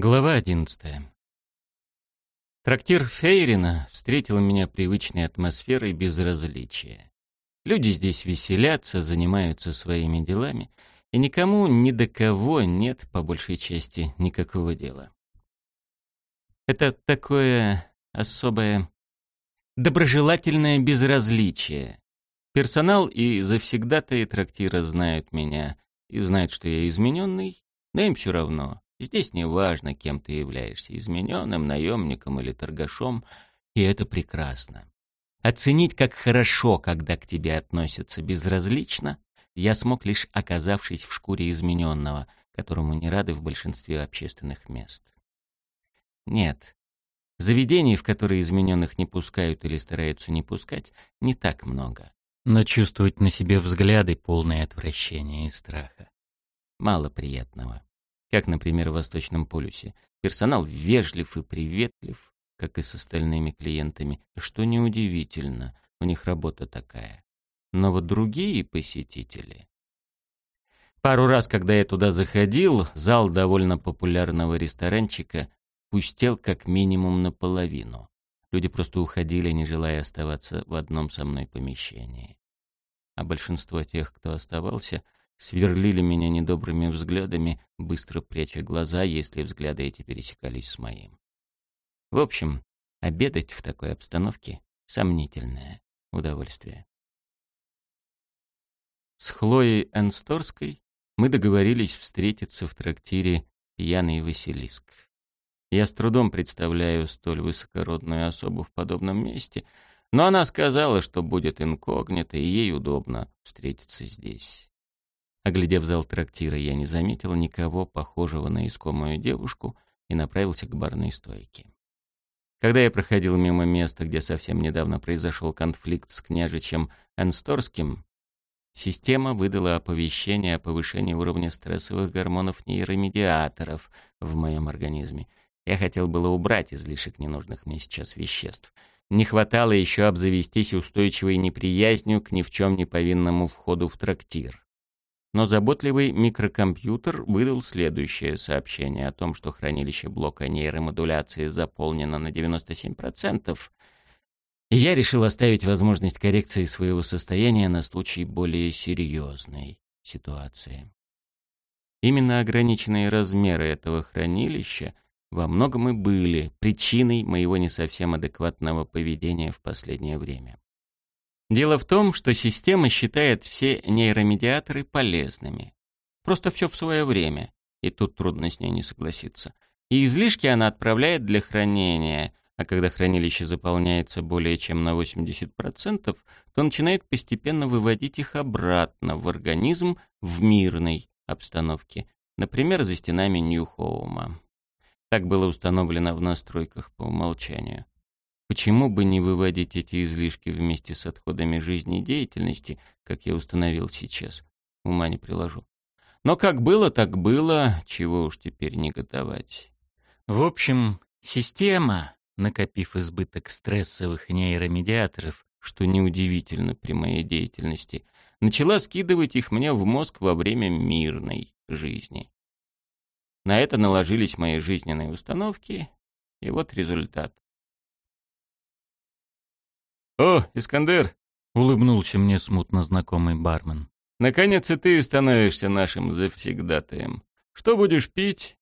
Глава одиннадцатая. Трактир Фейрина встретил меня привычной атмосферой безразличия. Люди здесь веселятся, занимаются своими делами, и никому ни до кого нет, по большей части, никакого дела. Это такое особое доброжелательное безразличие. Персонал и завсегдатые трактира знают меня и знают, что я измененный, но им все равно. Здесь не важно, кем ты являешься, измененным, наемником или торгашом, и это прекрасно. Оценить, как хорошо, когда к тебе относятся безразлично, я смог лишь оказавшись в шкуре измененного, которому не рады в большинстве общественных мест. Нет, заведений, в которые измененных не пускают или стараются не пускать, не так много. Но чувствовать на себе взгляды, полные отвращения и страха. Мало приятного как, например, в Восточном полюсе. Персонал вежлив и приветлив, как и с остальными клиентами, что неудивительно, у них работа такая. Но вот другие посетители... Пару раз, когда я туда заходил, зал довольно популярного ресторанчика пустел как минимум наполовину. Люди просто уходили, не желая оставаться в одном со мной помещении. А большинство тех, кто оставался, сверлили меня недобрыми взглядами, быстро пряча глаза, если взгляды эти пересекались с моим. В общем, обедать в такой обстановке — сомнительное удовольствие. С Хлоей Энсторской мы договорились встретиться в трактире «Пьяный Василиск». Я с трудом представляю столь высокородную особу в подобном месте, но она сказала, что будет инкогнито, и ей удобно встретиться здесь. Оглядев зал трактира, я не заметил никого похожего на искомую девушку и направился к барной стойке. Когда я проходил мимо места, где совсем недавно произошел конфликт с княжичем Энсторским, система выдала оповещение о повышении уровня стрессовых гормонов-нейромедиаторов в моем организме. Я хотел было убрать излишек ненужных мне сейчас веществ. Не хватало еще обзавестись устойчивой неприязнью к ни в чем не повинному входу в трактир но заботливый микрокомпьютер выдал следующее сообщение о том, что хранилище блока нейромодуляции заполнено на 97%, и я решил оставить возможность коррекции своего состояния на случай более серьезной ситуации. Именно ограниченные размеры этого хранилища во многом и были причиной моего не совсем адекватного поведения в последнее время. Дело в том, что система считает все нейромедиаторы полезными. Просто все в свое время, и тут трудно с ней не согласиться. И излишки она отправляет для хранения, а когда хранилище заполняется более чем на 80%, то начинает постепенно выводить их обратно в организм в мирной обстановке, например, за стенами Нью-Хоума. Так было установлено в настройках по умолчанию. Почему бы не выводить эти излишки вместе с отходами жизнедеятельности, как я установил сейчас? Ума не приложу. Но как было, так было, чего уж теперь негодовать. В общем, система, накопив избыток стрессовых нейромедиаторов, что неудивительно при моей деятельности, начала скидывать их мне в мозг во время мирной жизни. На это наложились мои жизненные установки, и вот результат. «О, Искандер!» — улыбнулся мне смутно знакомый бармен. «Наконец и ты становишься нашим завсегдатаем. Что будешь пить?»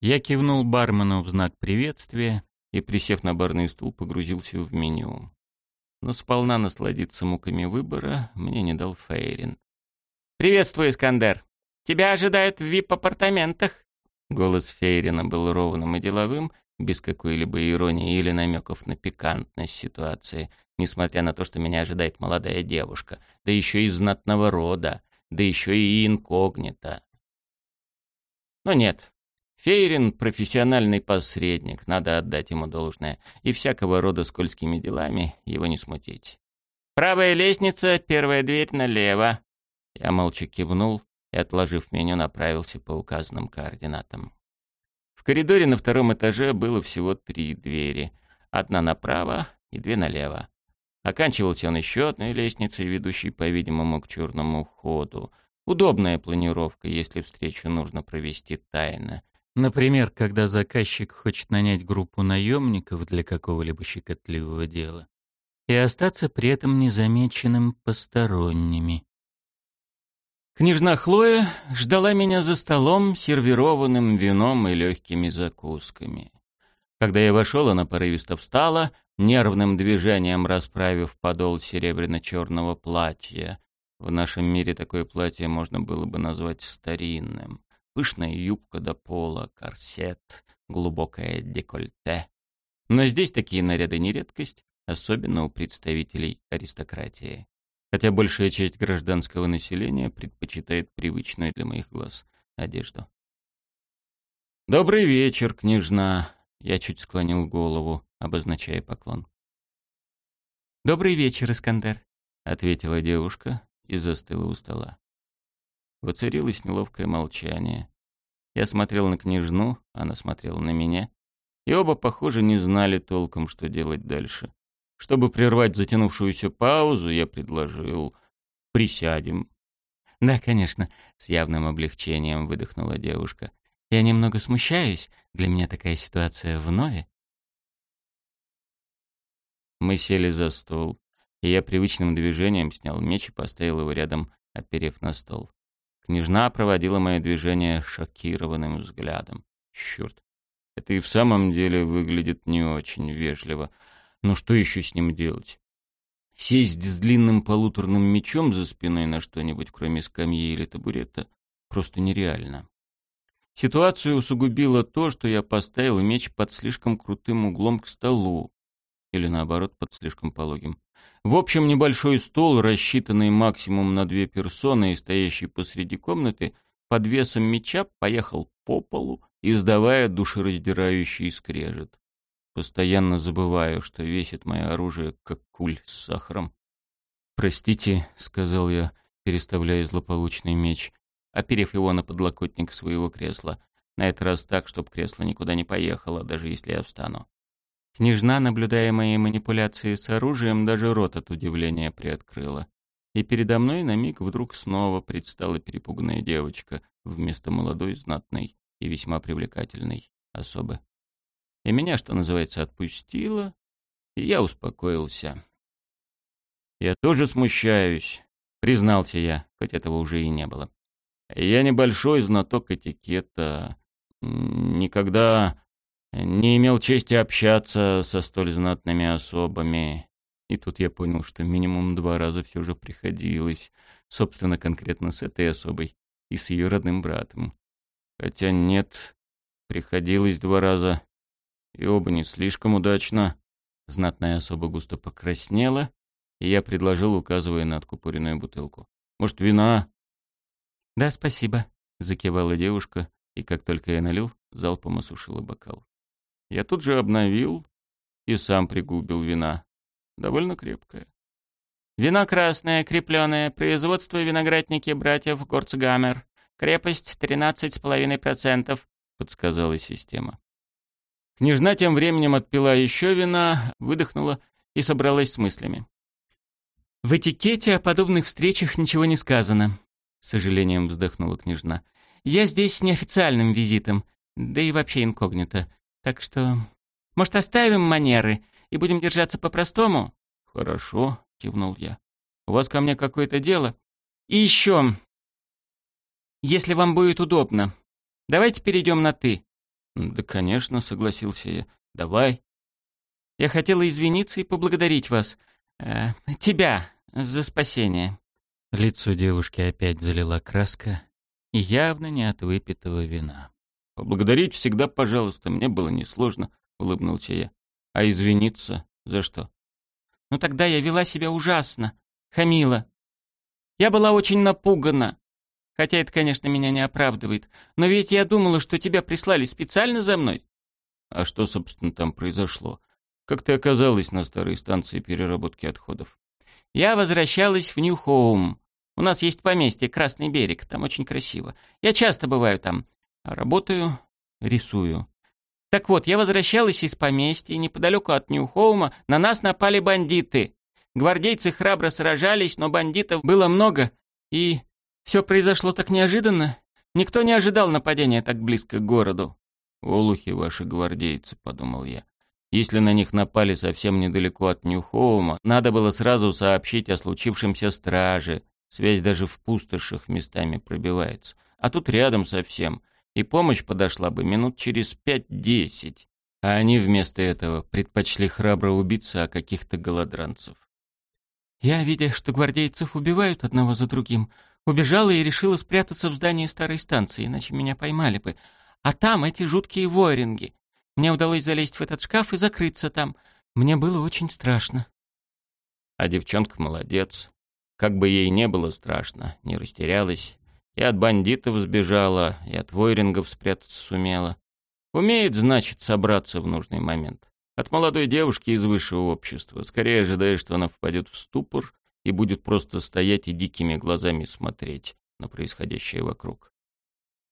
Я кивнул бармену в знак приветствия и, присев на барный стул, погрузился в меню. Но сполна насладиться муками выбора мне не дал Фейрин. «Приветствую, Искандер! Тебя ожидают в вип-апартаментах!» Голос Фейрина был ровным и деловым, без какой-либо иронии или намеков на пикантность ситуации, несмотря на то, что меня ожидает молодая девушка, да еще из знатного рода, да еще и инкогнито. Но нет, Фейрин — профессиональный посредник, надо отдать ему должное, и всякого рода скользкими делами его не смутить. «Правая лестница, первая дверь налево». Я молча кивнул и, отложив меню, направился по указанным координатам. В коридоре на втором этаже было всего три двери. Одна направо и две налево. Оканчивался он еще одной лестницей, ведущей, по-видимому, к черному входу. Удобная планировка, если встречу нужно провести тайно. Например, когда заказчик хочет нанять группу наемников для какого-либо щекотливого дела и остаться при этом незамеченным посторонними. Княжна Хлоя ждала меня за столом, сервированным вином и легкими закусками. Когда я вошел, она порывисто встала, нервным движением расправив подол серебряно-черного платья. В нашем мире такое платье можно было бы назвать старинным. Пышная юбка до пола, корсет, глубокое декольте. Но здесь такие наряды не редкость, особенно у представителей аристократии. Хотя большая часть гражданского населения предпочитает привычную для моих глаз одежду. «Добрый вечер, княжна!» Я чуть склонил голову, обозначая поклон. «Добрый вечер, Искандер», — ответила девушка и застыла у стола. Воцарилось неловкое молчание. Я смотрел на княжну, она смотрела на меня, и оба, похоже, не знали толком, что делать дальше. Чтобы прервать затянувшуюся паузу, я предложил «присядем». «Да, конечно», — с явным облегчением выдохнула девушка. «Я немного смущаюсь, для меня такая ситуация вновь». Мы сели за стол, и я привычным движением снял меч и поставил его рядом, оперев на стол. Княжна проводила мое движение шокированным взглядом. Черт, это и в самом деле выглядит не очень вежливо. Но что еще с ним делать? Сесть с длинным полуторным мечом за спиной на что-нибудь, кроме скамьи или табурета, просто нереально. Ситуацию усугубило то, что я поставил меч под слишком крутым углом к столу, или наоборот, под слишком пологим. В общем, небольшой стол, рассчитанный максимум на две персоны и стоящий посреди комнаты, под весом меча поехал по полу, издавая душераздирающий скрежет. Постоянно забываю, что весит мое оружие, как куль с сахаром. «Простите», — сказал я, переставляя злополучный меч, оперев его на подлокотник своего кресла, на этот раз так, чтобы кресло никуда не поехало, даже если я встану. Княжна, наблюдая мои манипуляции с оружием, даже рот от удивления приоткрыла. И передо мной на миг вдруг снова предстала перепуганная девочка вместо молодой, знатной и весьма привлекательной особы. И меня, что называется, отпустило, и я успокоился. «Я тоже смущаюсь», — признался я, хоть этого уже и не было. «Я небольшой знаток этикета. Никогда не имел чести общаться со столь знатными особами. И тут я понял, что минимум два раза все же приходилось. Собственно, конкретно с этой особой и с ее родным братом. Хотя нет, приходилось два раза. И оба не слишком удачно. Знатная особа густо покраснела, и я предложил, указывая на откупоренную бутылку. «Может, вина?» «Да, спасибо», — закивала девушка, и как только я налил, залпом осушила бокал. Я тут же обновил и сам пригубил вина. Довольно крепкое. Вино красное, крепленое, производство виноградники братьев Горцгаммер. Крепость 13,5%, подсказала система. Княжна тем временем отпила еще вина, выдохнула и собралась с мыслями. «В этикете о подобных встречах ничего не сказано», — с сожалением вздохнула княжна. «Я здесь с неофициальным визитом, да и вообще инкогнито. Так что, может, оставим манеры и будем держаться по-простому?» «Хорошо», — кивнул я. «У вас ко мне какое-то дело?» «И еще, если вам будет удобно, давайте перейдем на «ты». «Да, конечно», — согласился я. «Давай». «Я хотела извиниться и поблагодарить вас. Э, тебя за спасение». Лицо девушки опять залила краска, и явно не от выпитого вина. «Поблагодарить всегда, пожалуйста, мне было несложно», — улыбнулся я. «А извиниться? За что?» «Ну тогда я вела себя ужасно. Хамила. Я была очень напугана. Хотя это, конечно, меня не оправдывает. Но ведь я думала, что тебя прислали специально за мной». «А что, собственно, там произошло? Как ты оказалась на старой станции переработки отходов?» «Я возвращалась в Нью-Хоум. У нас есть поместье, Красный берег, там очень красиво. Я часто бываю там. Работаю, рисую. Так вот, я возвращалась из поместья, неподалеку от Нью-Хоума на нас напали бандиты. Гвардейцы храбро сражались, но бандитов было много, и все произошло так неожиданно. Никто не ожидал нападения так близко к городу. «Олухи ваши гвардейцы», — подумал я. Если на них напали совсем недалеко от Нью-Хоума, надо было сразу сообщить о случившемся страже. Связь даже в пустошах местами пробивается. А тут рядом совсем. И помощь подошла бы минут через пять-десять. А они вместо этого предпочли храбро убиться о каких-то голодранцев. Я, видя, что гвардейцев убивают одного за другим, убежала и решила спрятаться в здании старой станции, иначе меня поймали бы. А там эти жуткие воринги. Мне удалось залезть в этот шкаф и закрыться там. Мне было очень страшно. А девчонка молодец. Как бы ей не было страшно, не растерялась. И от бандитов сбежала, и от войрингов спрятаться сумела. Умеет, значит, собраться в нужный момент. От молодой девушки из высшего общества. Скорее ожидаешь, что она впадет в ступор и будет просто стоять и дикими глазами смотреть на происходящее вокруг.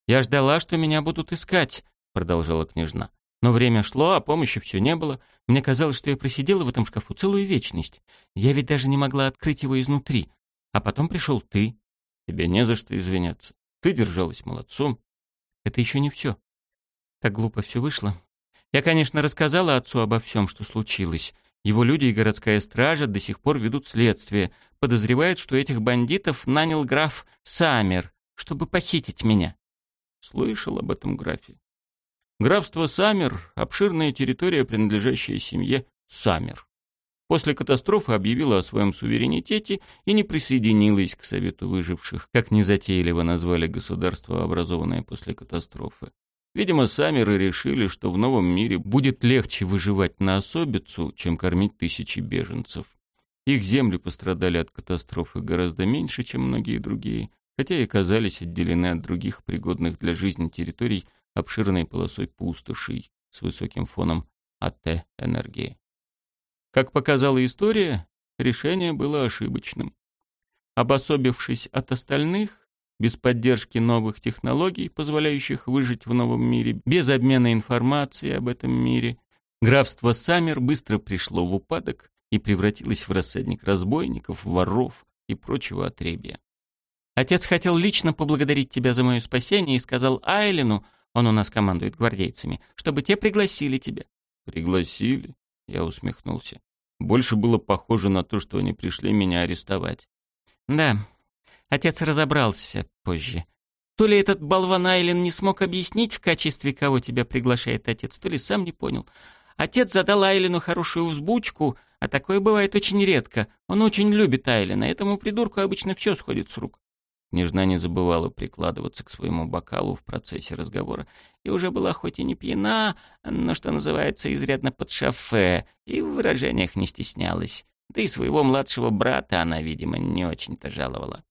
«Я ждала, что меня будут искать», — продолжала княжна. Но время шло, а помощи все не было. Мне казалось, что я просидела в этом шкафу целую вечность. Я ведь даже не могла открыть его изнутри. А потом пришел ты. Тебе не за что извиняться. Ты держалась молодцом. Это еще не все. Так глупо все вышло. Я, конечно, рассказала отцу обо всем, что случилось. Его люди и городская стража до сих пор ведут следствие. Подозревают, что этих бандитов нанял граф Самер, чтобы похитить меня. Слышал об этом графе. Графство Саммер — обширная территория, принадлежащая семье Саммер. После катастрофы объявила о своем суверенитете и не присоединилась к Совету выживших, как незатейливо назвали государство, образованное после катастрофы. Видимо, Саммеры решили, что в новом мире будет легче выживать на особицу, чем кормить тысячи беженцев. Их земли пострадали от катастрофы гораздо меньше, чем многие другие, хотя и оказались отделены от других пригодных для жизни территорий обширной полосой пустошей с высоким фоном АТ-энергии. Как показала история, решение было ошибочным. Обособившись от остальных, без поддержки новых технологий, позволяющих выжить в новом мире, без обмена информацией об этом мире, графство Саммер быстро пришло в упадок и превратилось в рассадник разбойников, воров и прочего отребья. Отец хотел лично поблагодарить тебя за мое спасение и сказал Айлину, он у нас командует гвардейцами, чтобы те пригласили тебя». «Пригласили?» — я усмехнулся. Больше было похоже на то, что они пришли меня арестовать. «Да, отец разобрался позже. То ли этот болван Айлен не смог объяснить, в качестве кого тебя приглашает отец, то ли сам не понял. Отец задал Айлену хорошую взбучку, а такое бывает очень редко. Он очень любит Айлена, этому придурку обычно все сходит с рук. Княжна не забывала прикладываться к своему бокалу в процессе разговора и уже была хоть и не пьяна, но, что называется, изрядно под шафе, и в выражениях не стеснялась. Да и своего младшего брата она, видимо, не очень-то жаловала.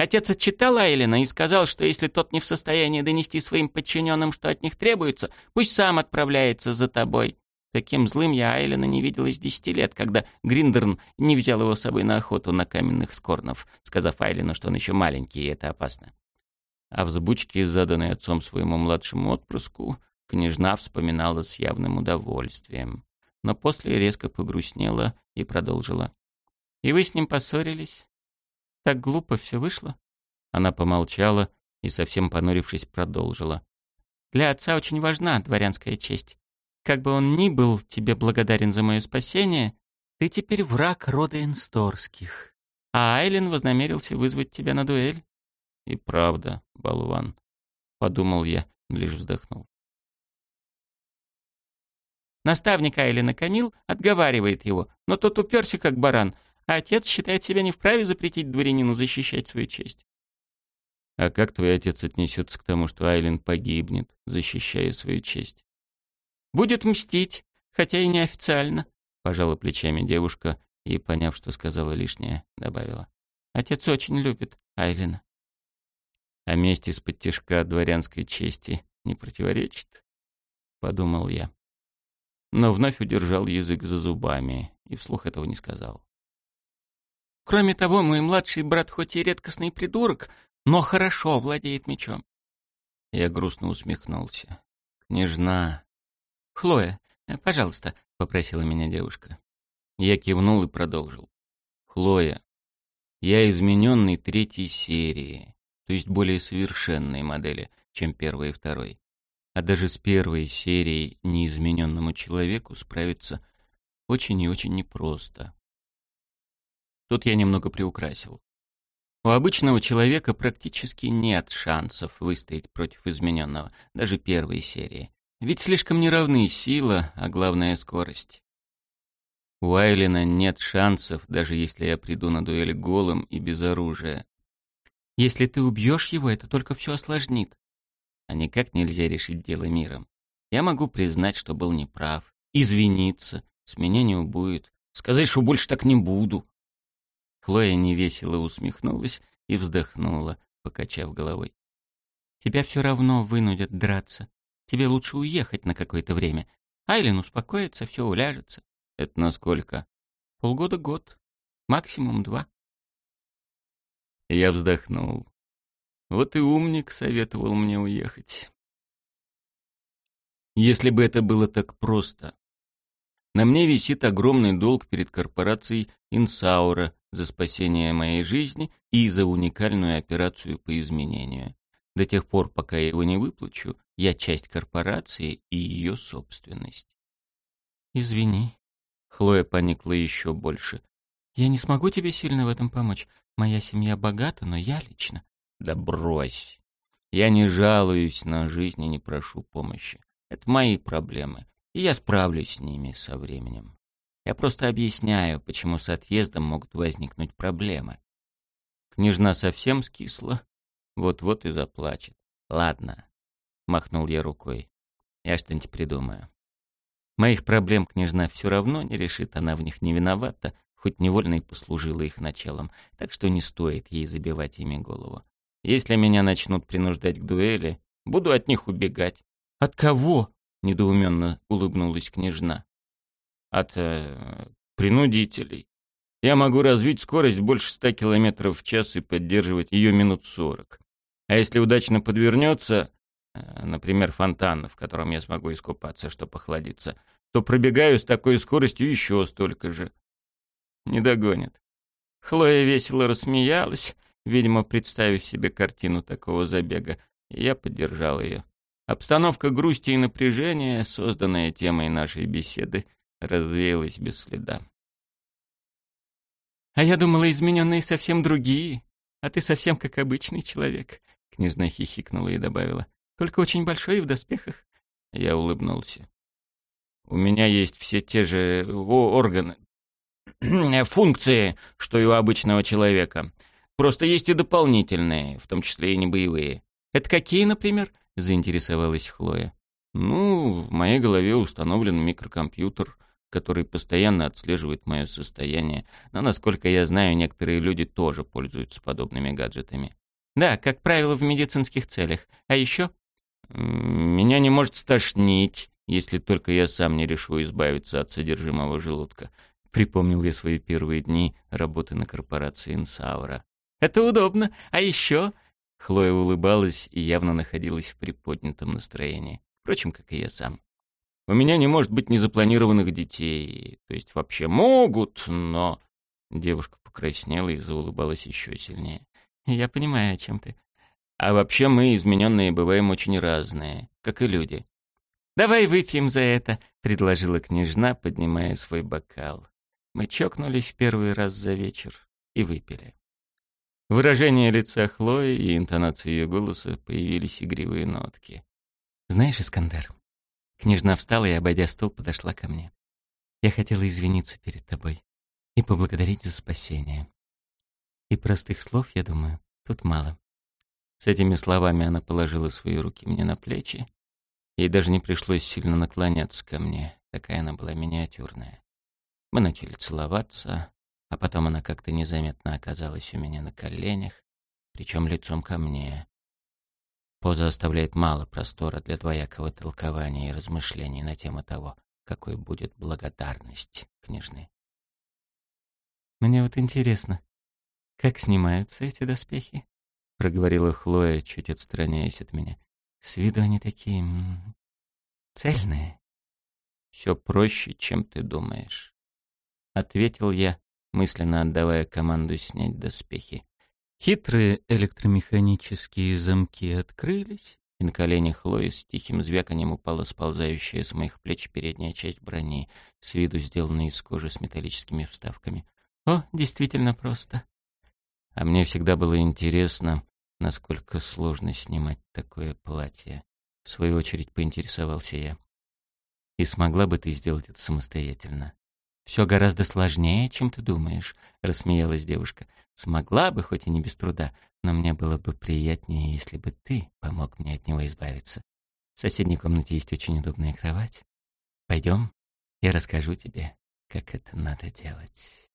Отец отчитал Айлина и сказал, что если тот не в состоянии донести своим подчиненным, что от них требуется, пусть сам отправляется за тобой. Таким злым я Айлена не видела с десяти лет, когда Гриндерн не взял его с собой на охоту на каменных скорнов, сказав Айлену, что он еще маленький, и это опасно. А в забучке, заданной отцом своему младшему отпрыску, княжна вспоминала с явным удовольствием. Но после резко погрустнела и продолжила. «И вы с ним поссорились? Так глупо все вышло?» Она помолчала и, совсем понурившись, продолжила. «Для отца очень важна дворянская честь. Как бы он ни был тебе благодарен за мое спасение, ты теперь враг рода Энсторских. А Айлен вознамерился вызвать тебя на дуэль. И правда, болван, подумал я, лишь вздохнул. Наставник Айлена Камил отговаривает его, но тот уперся как баран, а отец считает себя не вправе запретить дворянину защищать свою честь. А как твой отец отнесется к тому, что Айлен погибнет, защищая свою честь? Будет мстить, хотя и неофициально. Пожала плечами девушка и, поняв, что сказала лишнее, добавила. Отец очень любит Айлина. А месть из-под тяжка дворянской чести не противоречит? Подумал я. Но вновь удержал язык за зубами и вслух этого не сказал. Кроме того, мой младший брат хоть и редкостный придурок, но хорошо владеет мечом. Я грустно усмехнулся. Княжна, «Хлоя, э, пожалуйста», — попросила меня девушка. Я кивнул и продолжил. «Хлоя, я измененный третьей серии, то есть более совершенной модели, чем первой и второй. а даже с первой серией неизмененному человеку справиться очень и очень непросто. Тут я немного приукрасил. У обычного человека практически нет шансов выстоять против измененного, даже первой серии. Ведь слишком неравны сила, а главное скорость. У Айлина нет шансов, даже если я приду на дуэль голым и без оружия. Если ты убьешь его, это только все осложнит. А никак нельзя решить дело миром. Я могу признать, что был неправ, извиниться, с меня не убудет, сказать, что больше так не буду. Хлоя невесело усмехнулась и вздохнула, покачав головой. «Тебя все равно вынудят драться. Тебе лучше уехать на какое-то время. Айлен успокоится, все уляжется». «Это насколько?» «Полгода-год. Максимум два». Я вздохнул. Вот и умник советовал мне уехать. Если бы это было так просто. На мне висит огромный долг перед корпорацией Инсаура за спасение моей жизни и за уникальную операцию по изменению. До тех пор, пока я его не выплачу, я часть корпорации и ее собственность. «Извини», — Хлоя поникла еще больше. «Я не смогу тебе сильно в этом помочь. Моя семья богата, но я лично...» «Да брось! Я не жалуюсь на жизнь и не прошу помощи. Это мои проблемы, и я справлюсь с ними со временем. Я просто объясняю, почему с отъездом могут возникнуть проблемы. Княжна совсем скисла, вот-вот и заплачет. Ладно, махнул я рукой. Я что-нибудь придумаю. Моих проблем княжна все равно не решит, она в них не виновата, хоть невольно и послужила их началом, так что не стоит ей забивать ими голову. Если меня начнут принуждать к дуэли, буду от них убегать. От кого? недоуменно улыбнулась княжна от э, принудителей. Я могу развить скорость больше 100 км в час и поддерживать ее минут 40. А если удачно подвернется, э, например, фонтан, в котором я смогу искупаться, чтобы охладиться, то пробегаю с такой скоростью еще столько же. Не догонит. Хлоя весело рассмеялась, видимо, представив себе картину такого забега, и я поддержал ее. Обстановка грусти и напряжения, созданная темой нашей беседы, развеялась без следа. «А я думала, измененные совсем другие, а ты совсем как обычный человек», — княжна хихикнула и добавила. «Только очень большой и в доспехах». Я улыбнулся. «У меня есть все те же органы, функции, что и у обычного человека. Просто есть и дополнительные, в том числе и не боевые». «Это какие, например?» — заинтересовалась Хлоя. «Ну, в моей голове установлен микрокомпьютер — который постоянно отслеживает мое состояние, но, насколько я знаю, некоторые люди тоже пользуются подобными гаджетами. Да, как правило, в медицинских целях. А еще? Меня не может стошнить, если только я сам не решу избавиться от содержимого желудка. Припомнил я свои первые дни работы на корпорации Инсаура. Это удобно. А еще? Хлоя улыбалась и явно находилась в приподнятом настроении. Впрочем, как и я сам. У меня не может быть незапланированных детей. То есть вообще могут, но...» Девушка покраснела и заулыбалась еще сильнее. «Я понимаю, о чем ты. А вообще мы, измененные, бываем очень разные, как и люди». «Давай выпьем за это», — предложила княжна, поднимая свой бокал. Мы чокнулись в первый раз за вечер и выпили. Выражение лица Хлои и интонации ее голоса появились игривые нотки. «Знаешь, Искандер, Княжна встала и, обойдя стол, подошла ко мне. «Я хотела извиниться перед тобой и поблагодарить за спасение. И простых слов, я думаю, тут мало». С этими словами она положила свои руки мне на плечи. Ей даже не пришлось сильно наклоняться ко мне, такая она была миниатюрная. Мы начали целоваться, а потом она как-то незаметно оказалась у меня на коленях, причем лицом ко мне. Поза оставляет мало простора для двоякого толкования и размышлений на тему того, какой будет благодарность княжны. «Мне вот интересно, как снимаются эти доспехи?» — проговорила Хлоя, чуть отстраняясь от меня. «С виду они такие... цельные». «Все проще, чем ты думаешь», — ответил я, мысленно отдавая команду снять доспехи. Хитрые электромеханические замки открылись, и на коленях Хлои с тихим звяканием упала сползающая с моих плеч передняя часть брони, с виду сделанная из кожи с металлическими вставками. «О, действительно просто». А мне всегда было интересно, насколько сложно снимать такое платье. В свою очередь поинтересовался я. И смогла бы ты сделать это самостоятельно? «Все гораздо сложнее, чем ты думаешь», — рассмеялась девушка. «Смогла бы, хоть и не без труда, но мне было бы приятнее, если бы ты помог мне от него избавиться. В соседней комнате есть очень удобная кровать. Пойдем, я расскажу тебе, как это надо делать».